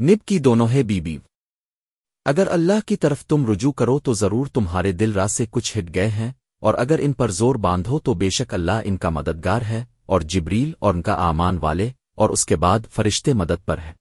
nib کی دونوں ہے بی بی اگر اللہ کی طرف تم رجوع کرو تو ضرور تمہارے دل راہ سے کچھ ہٹ گئے ہیں، اور اگر ان پر زور باندھو تو بے شک اللہ ان کا مددگار ہے اور جبریل اور ان کا آمان والے اور اس کے بعد فرشتے مدد پر ہے